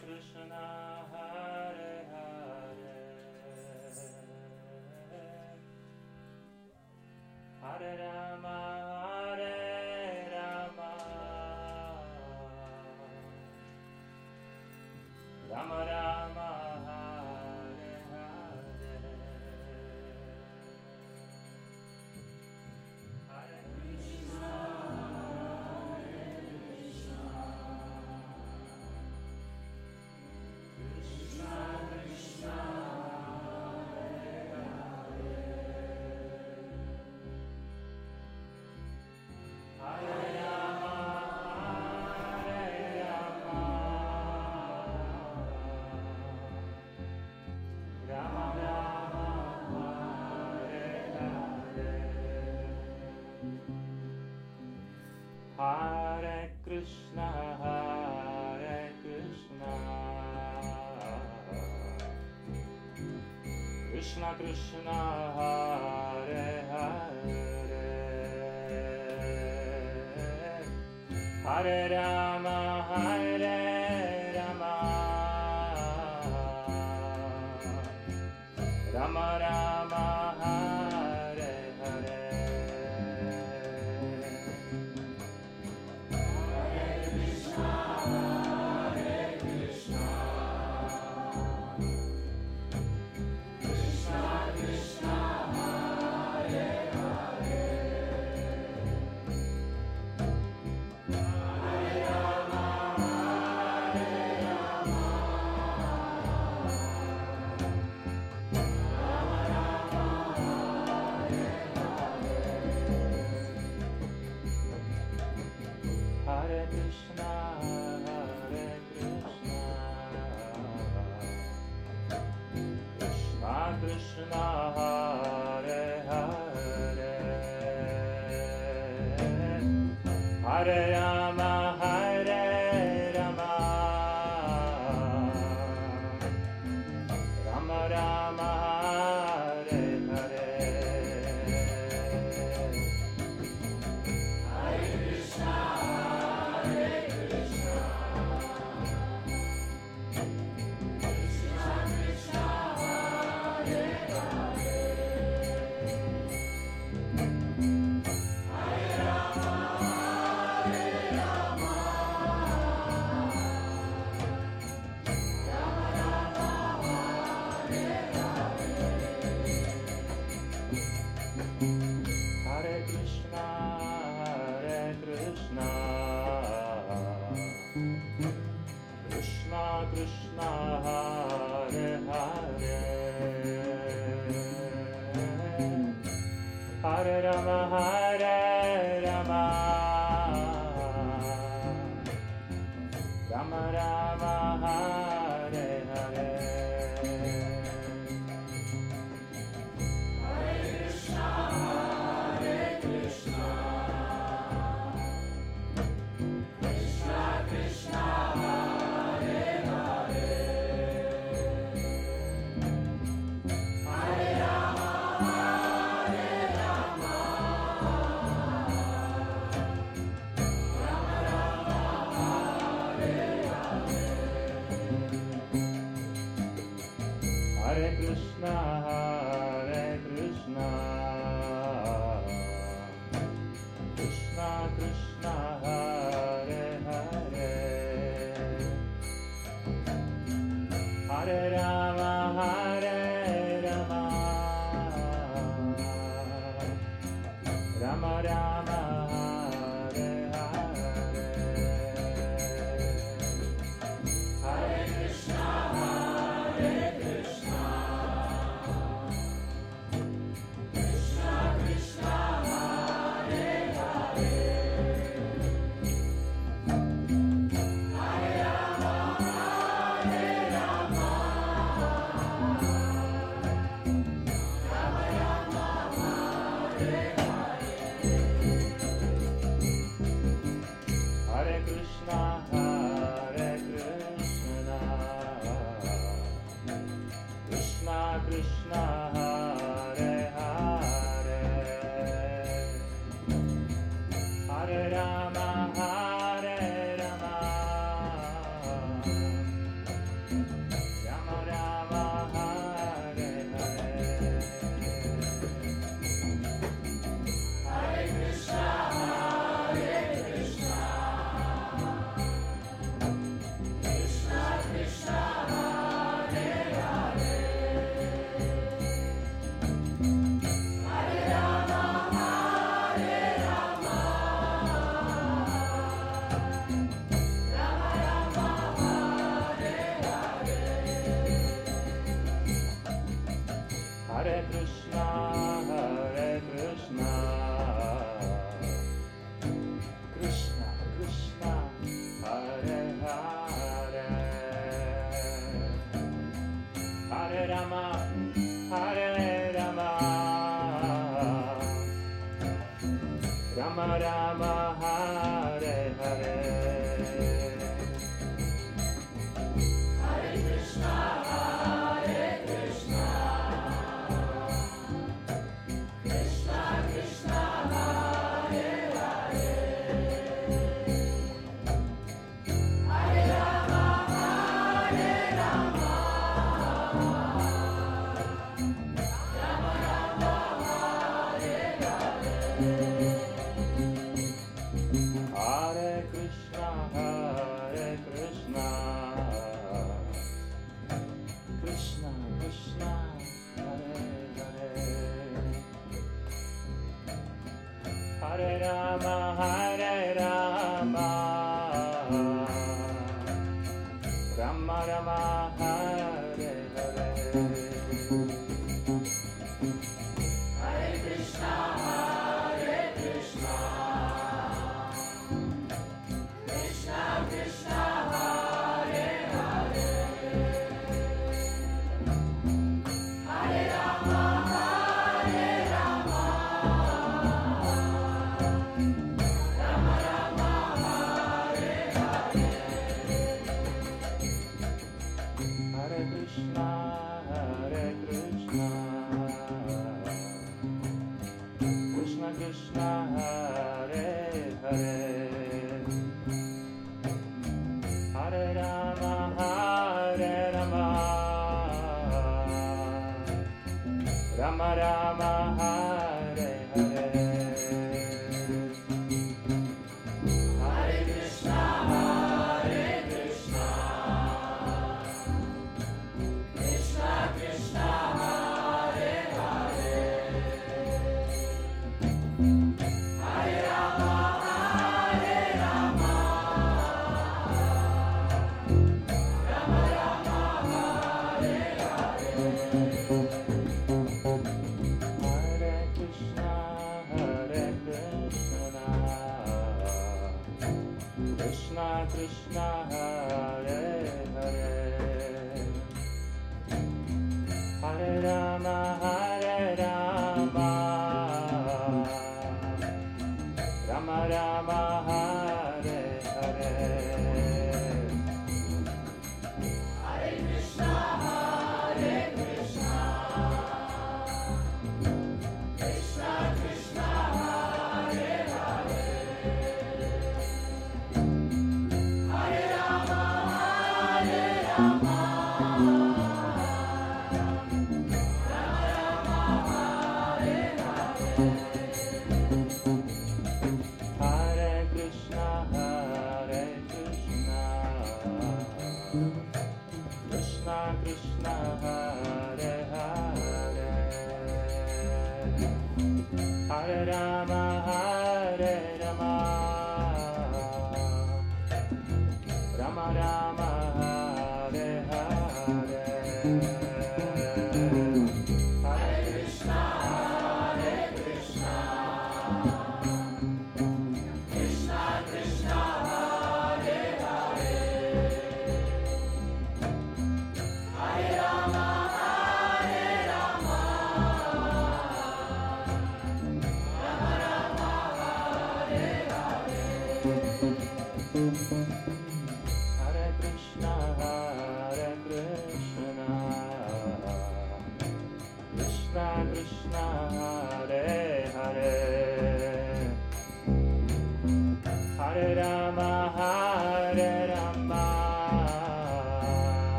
Krishna Krishna Krishna Hare Hare Hare Ram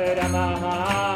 रमामः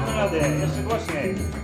からで、よし、5し。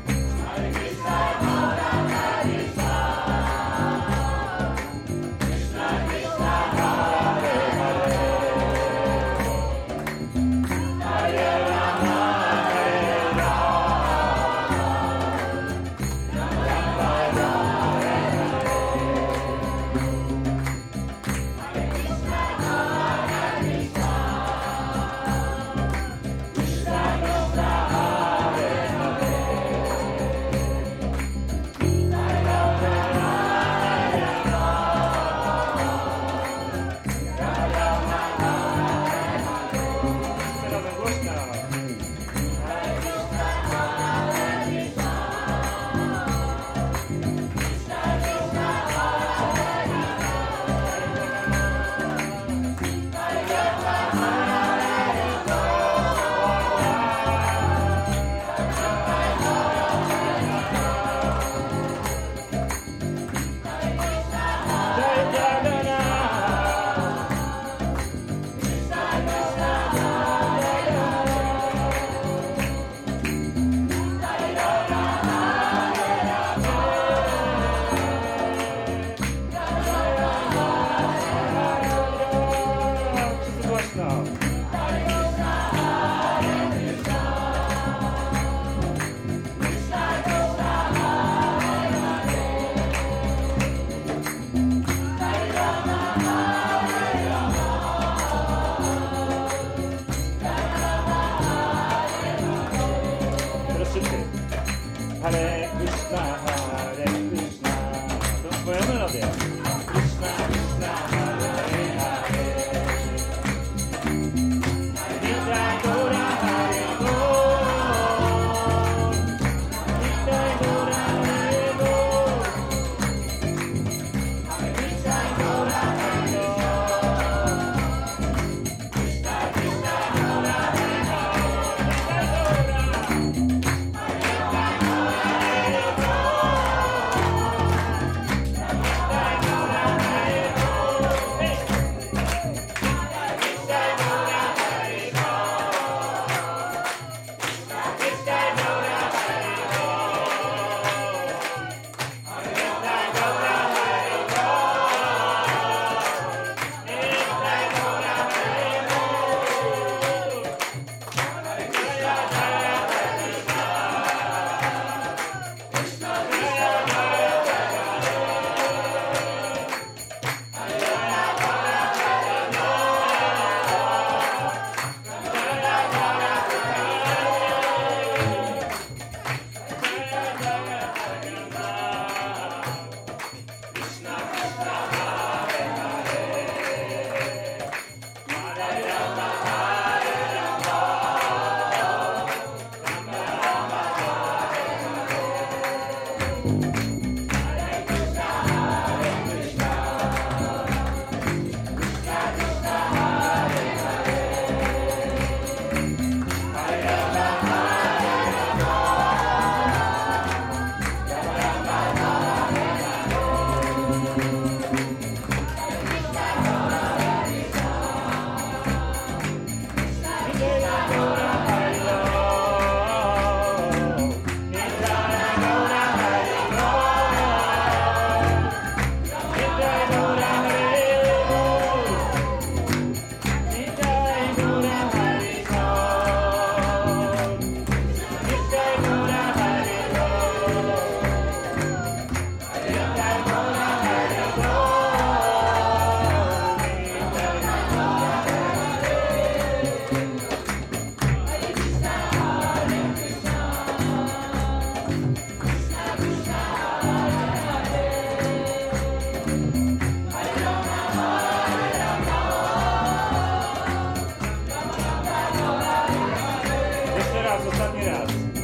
raz, ostatni raz.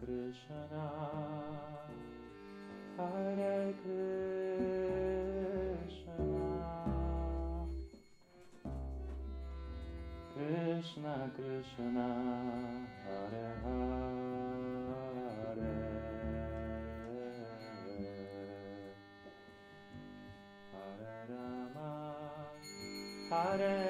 Krishna, Hare Krishna, Krishna Krishna, Hare Hare, Hare Rama, Hare.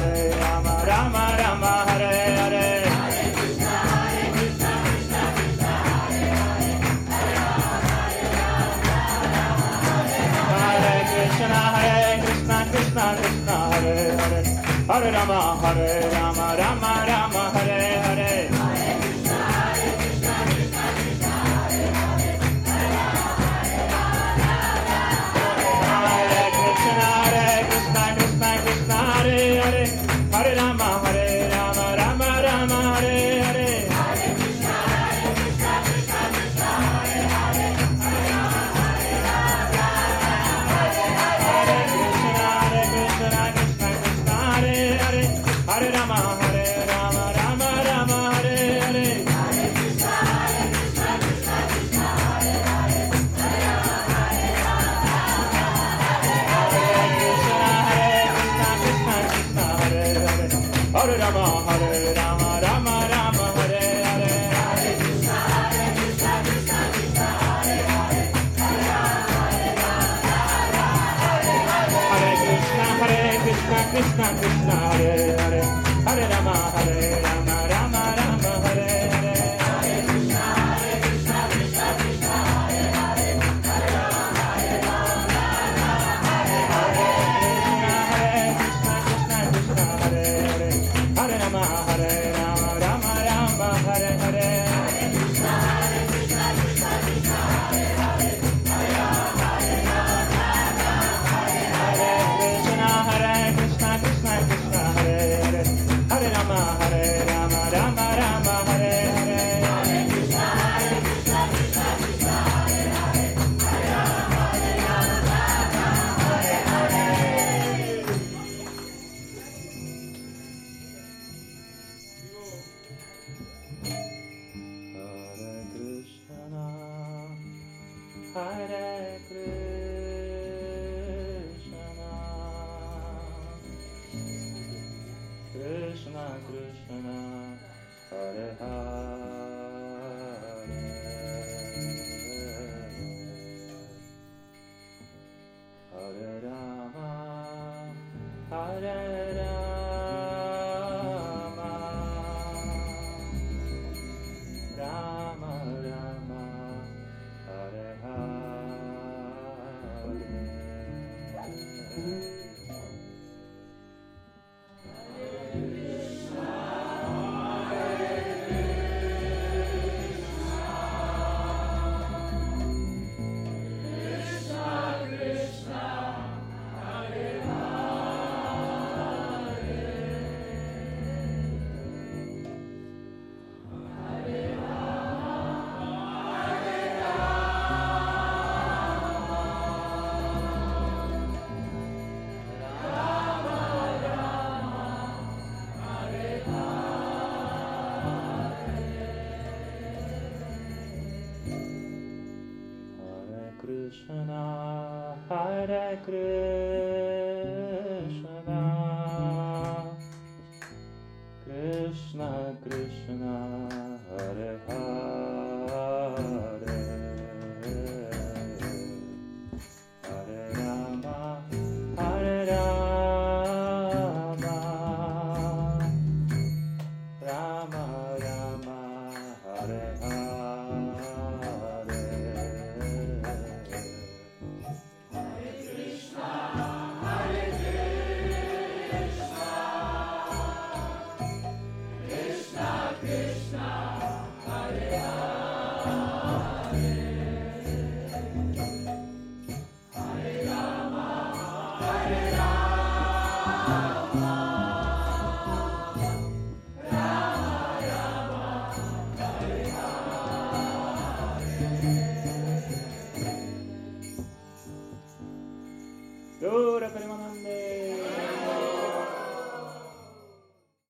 Hare Rama, Hare Rama. Hare Hare Krishna. Krishna Krishna Hare Hare. Krishna, Hare Krishna, Krishna Krishna.